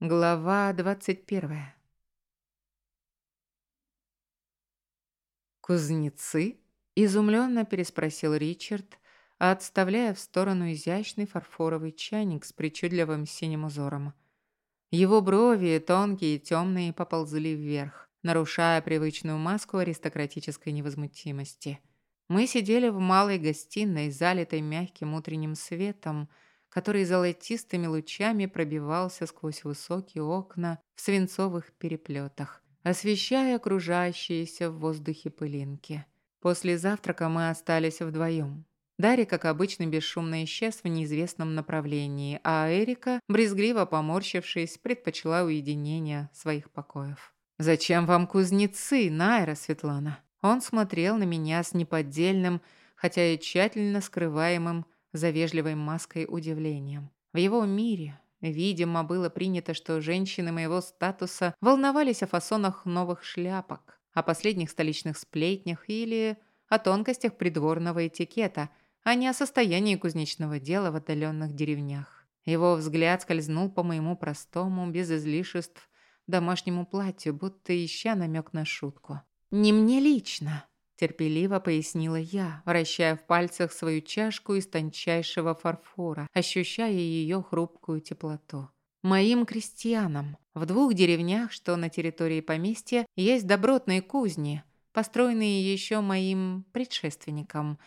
Глава двадцать первая. «Кузнецы?» – изумленно переспросил Ричард, отставляя в сторону изящный фарфоровый чайник с причудливым синим узором. Его брови, тонкие и темные, поползли вверх, нарушая привычную маску аристократической невозмутимости. Мы сидели в малой гостиной, залитой мягким утренним светом – который золотистыми лучами пробивался сквозь высокие окна в свинцовых переплетах, освещая окружающиеся в воздухе пылинки. После завтрака мы остались вдвоем. Дарья, как обычно, бесшумно исчез в неизвестном направлении, а Эрика, брезгливо поморщившись, предпочла уединение своих покоев. «Зачем вам кузнецы, Найра Светлана?» Он смотрел на меня с неподдельным, хотя и тщательно скрываемым, за вежливой маской удивлением. В его мире, видимо, было принято, что женщины моего статуса волновались о фасонах новых шляпок, о последних столичных сплетнях или о тонкостях придворного этикета, а не о состоянии кузнечного дела в отдаленных деревнях. Его взгляд скользнул по моему простому, без излишеств, домашнему платью, будто ища намек на шутку. «Не мне лично», терпеливо пояснила я, вращая в пальцах свою чашку из тончайшего фарфора, ощущая ее хрупкую теплоту. Моим крестьянам в двух деревнях, что на территории поместья, есть добротные кузни, построенные еще моим предшественником.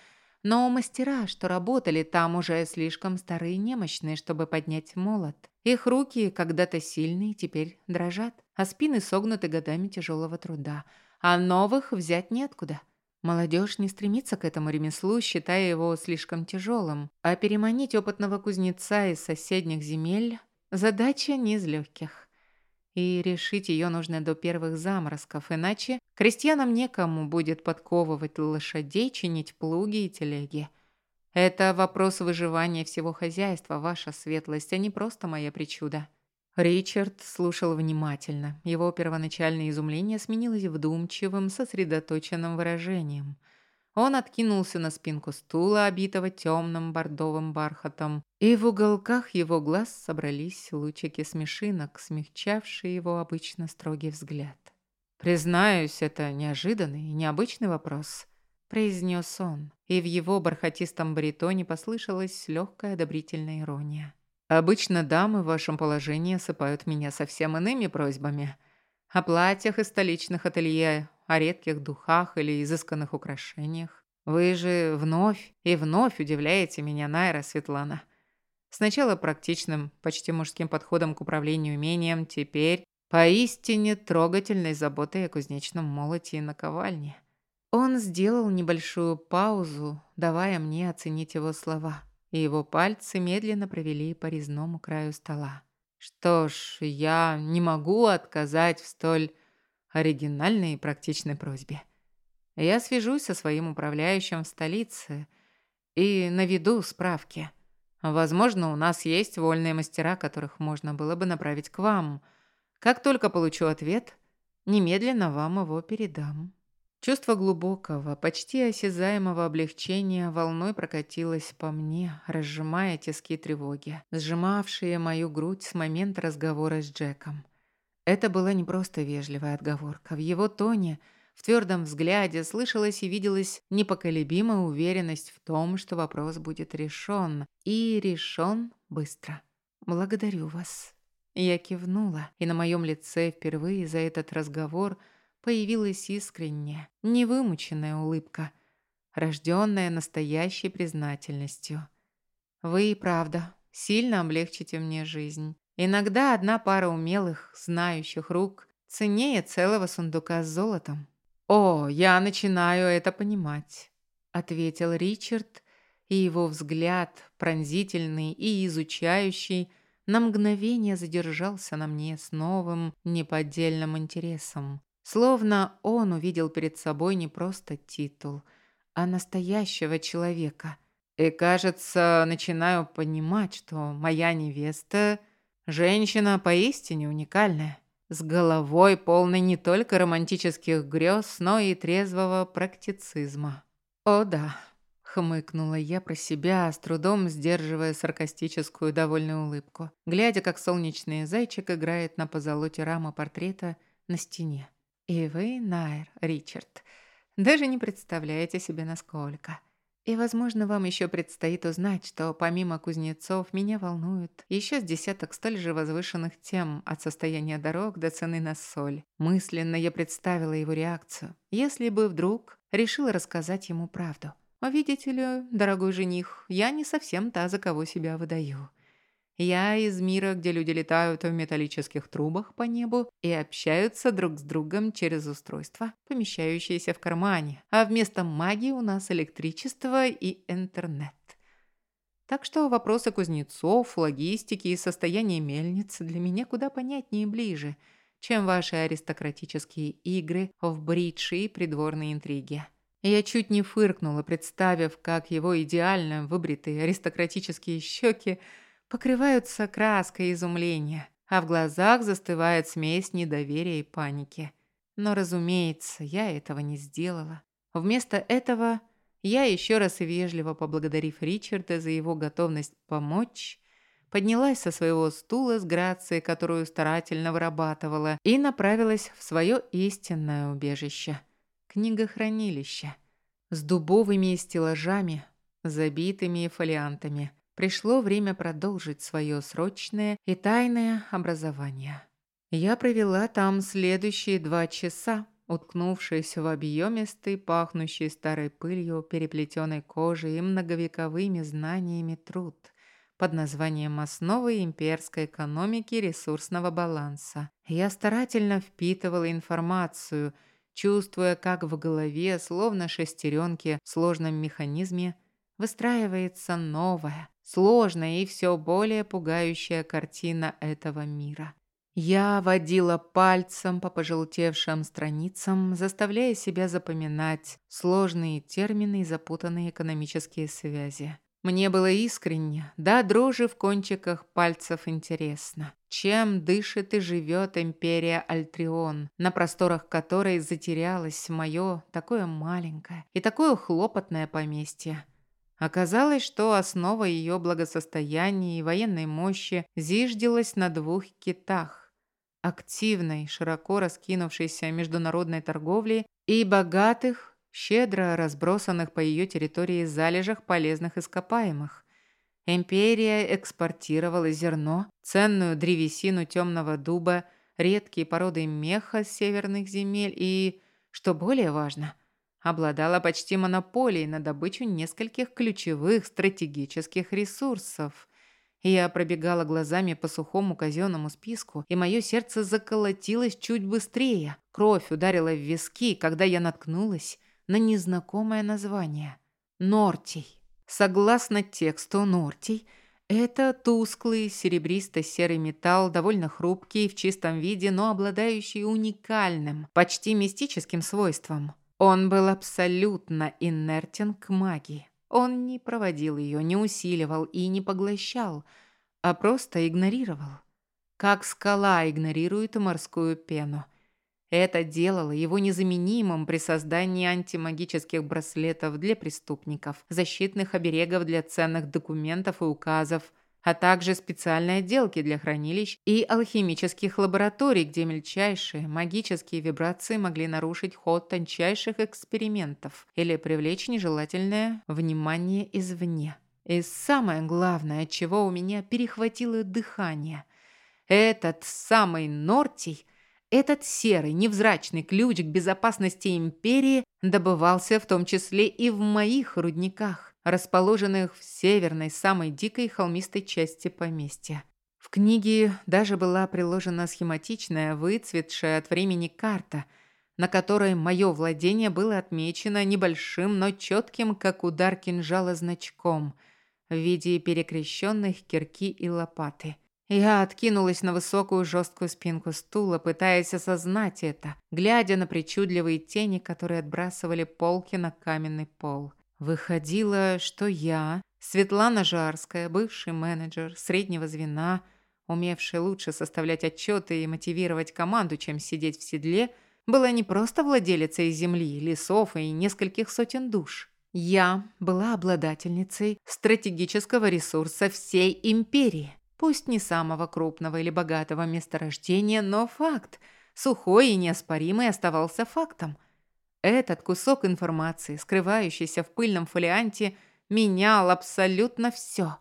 Но мастера, что работали там, уже слишком старые и немощные, чтобы поднять молот. Их руки, когда-то сильные, теперь дрожат, а спины согнуты годами тяжелого труда. А новых взять неоткуда. Молодежь не стремится к этому ремеслу, считая его слишком тяжелым, а переманить опытного кузнеца из соседних земель – задача не из легких. И решить ее нужно до первых заморозков, иначе крестьянам некому будет подковывать лошадей, чинить плуги и телеги. Это вопрос выживания всего хозяйства, ваша светлость, а не просто моя причуда. Ричард слушал внимательно. Его первоначальное изумление сменилось вдумчивым, сосредоточенным выражением. Он откинулся на спинку стула, обитого темным бордовым бархатом, и в уголках его глаз собрались лучики смешинок, смягчавшие его обычно строгий взгляд. «Признаюсь, это неожиданный и необычный вопрос», – произнес он, и в его бархатистом баритоне послышалась легкая одобрительная ирония. Обычно дамы в вашем положении осыпают меня совсем иными просьбами. О платьях из столичных ателье, о редких духах или изысканных украшениях. Вы же вновь и вновь удивляете меня, Найра Светлана. Сначала практичным, почти мужским подходом к управлению умением, теперь поистине трогательной заботой о кузнечном молоте и наковальне. Он сделал небольшую паузу, давая мне оценить его слова и его пальцы медленно провели по резному краю стола. Что ж, я не могу отказать в столь оригинальной и практичной просьбе. Я свяжусь со своим управляющим в столице и наведу справки. Возможно, у нас есть вольные мастера, которых можно было бы направить к вам. Как только получу ответ, немедленно вам его передам. Чувство глубокого, почти осязаемого облегчения волной прокатилось по мне, разжимая тиски тревоги, сжимавшие мою грудь с момента разговора с Джеком. Это была не просто вежливая отговорка. В его тоне, в твердом взгляде слышалась и виделась непоколебимая уверенность в том, что вопрос будет решен. И решен быстро. «Благодарю вас». Я кивнула, и на моем лице впервые за этот разговор – появилась искренняя, невымученная улыбка, рожденная настоящей признательностью. «Вы и правда сильно облегчите мне жизнь. Иногда одна пара умелых, знающих рук ценнее целого сундука с золотом». «О, я начинаю это понимать», — ответил Ричард, и его взгляд, пронзительный и изучающий, на мгновение задержался на мне с новым, неподдельным интересом. Словно он увидел перед собой не просто титул, а настоящего человека. И, кажется, начинаю понимать, что моя невеста – женщина поистине уникальная, с головой полной не только романтических грез, но и трезвого практицизма. О да, Хмыкнула я про себя, с трудом сдерживая саркастическую довольную улыбку, глядя, как солнечный зайчик играет на позолоте рамы портрета на стене. И вы, Найр, Ричард, даже не представляете себе, насколько. И, возможно, вам еще предстоит узнать, что помимо кузнецов меня волнует еще с десяток столь же возвышенных тем от состояния дорог до цены на соль. Мысленно я представила его реакцию, если бы вдруг решила рассказать ему правду. А видите ли, дорогой жених, я не совсем та, за кого себя выдаю. Я из мира, где люди летают в металлических трубах по небу и общаются друг с другом через устройства, помещающиеся в кармане, а вместо магии у нас электричество и интернет. Так что вопросы кузнецов, логистики и состояния мельницы для меня куда понятнее и ближе, чем ваши аристократические игры в бридж и придворные интриги. Я чуть не фыркнула, представив, как его идеально выбритые аристократические щеки покрываются краской изумления, а в глазах застывает смесь недоверия и паники. Но, разумеется, я этого не сделала. Вместо этого я, еще раз вежливо поблагодарив Ричарда за его готовность помочь, поднялась со своего стула с грацией, которую старательно вырабатывала, и направилась в свое истинное убежище – книгохранилище с дубовыми стеллажами, забитыми фолиантами. Пришло время продолжить свое срочное и тайное образование. Я провела там следующие два часа, уткнувшись в объемистый, пахнущий старой пылью, переплетенной кожей и многовековыми знаниями труд под названием «Основы имперской экономики ресурсного баланса». Я старательно впитывала информацию – чувствуя, как в голове, словно шестеренки в сложном механизме, выстраивается новая, сложная и все более пугающая картина этого мира. Я водила пальцем по пожелтевшим страницам, заставляя себя запоминать сложные термины и запутанные экономические связи. Мне было искренне, да дрожи в кончиках пальцев интересно. Чем дышит и живет империя Альтрион, на просторах которой затерялось мое такое маленькое и такое хлопотное поместье. Оказалось, что основа ее благосостояния и военной мощи зиждилась на двух китах – активной, широко раскинувшейся международной торговле и богатых, щедро разбросанных по ее территории залежах полезных ископаемых. Империя экспортировала зерно, ценную древесину темного дуба, редкие породы меха с северных земель и, что более важно, обладала почти монополией на добычу нескольких ключевых стратегических ресурсов. Я пробегала глазами по сухому казенному списку, и мое сердце заколотилось чуть быстрее. Кровь ударила в виски, когда я наткнулась на незнакомое название – Нортий. Согласно тексту, Нортий – это тусклый серебристо-серый металл, довольно хрупкий в чистом виде, но обладающий уникальным, почти мистическим свойством. Он был абсолютно инертен к магии. Он не проводил ее, не усиливал и не поглощал, а просто игнорировал. Как скала игнорирует морскую пену. Это делало его незаменимым при создании антимагических браслетов для преступников, защитных оберегов для ценных документов и указов, а также специальной отделки для хранилищ и алхимических лабораторий, где мельчайшие магические вибрации могли нарушить ход тончайших экспериментов или привлечь нежелательное внимание извне. И самое главное, чего у меня перехватило дыхание – этот самый Нортий этот серый, невзрачный ключ к безопасности империи добывался в том числе и в моих рудниках, расположенных в северной, самой дикой холмистой части поместья. В книге даже была приложена схематичная, выцветшая от времени карта, на которой мое владение было отмечено небольшим, но четким, как удар кинжала, значком в виде перекрещенных кирки и лопаты. Я откинулась на высокую жесткую спинку стула, пытаясь осознать это, глядя на причудливые тени, которые отбрасывали полки на каменный пол. Выходило, что я, Светлана Жарская, бывший менеджер среднего звена, умевший лучше составлять отчеты и мотивировать команду, чем сидеть в седле, была не просто владелицей земли, лесов и нескольких сотен душ. Я была обладательницей стратегического ресурса всей империи. Пусть не самого крупного или богатого месторождения, но факт, сухой и неоспоримый, оставался фактом. Этот кусок информации, скрывающийся в пыльном фолианте, менял абсолютно все.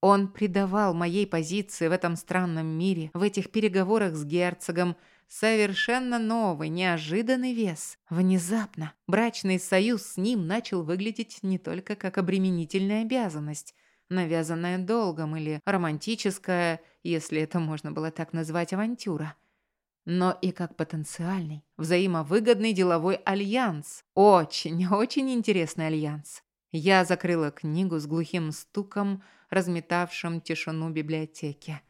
Он придавал моей позиции в этом странном мире, в этих переговорах с герцогом, совершенно новый, неожиданный вес. Внезапно брачный союз с ним начал выглядеть не только как обременительная обязанность, навязанная долгом или романтическая, если это можно было так назвать, авантюра, но и как потенциальный, взаимовыгодный деловой альянс. Очень, очень интересный альянс. Я закрыла книгу с глухим стуком, разметавшим тишину библиотеки.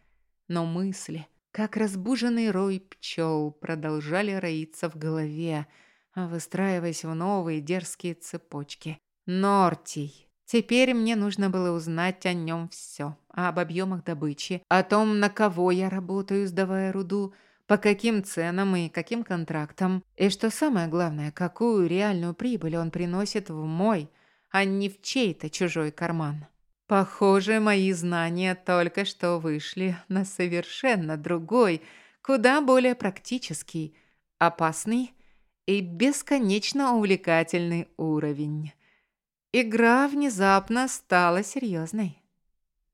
Но мысли, как разбуженный рой пчел, продолжали роиться в голове, выстраиваясь в новые дерзкие цепочки. Нортий. Теперь мне нужно было узнать о нем все. Об объемах добычи, о том, на кого я работаю, сдавая руду, по каким ценам и каким контрактам. И что самое главное, какую реальную прибыль он приносит в мой, а не в чей-то чужой карман. Похоже, мои знания только что вышли на совершенно другой, куда более практический, опасный и бесконечно увлекательный уровень. Игра внезапно стала серьезной.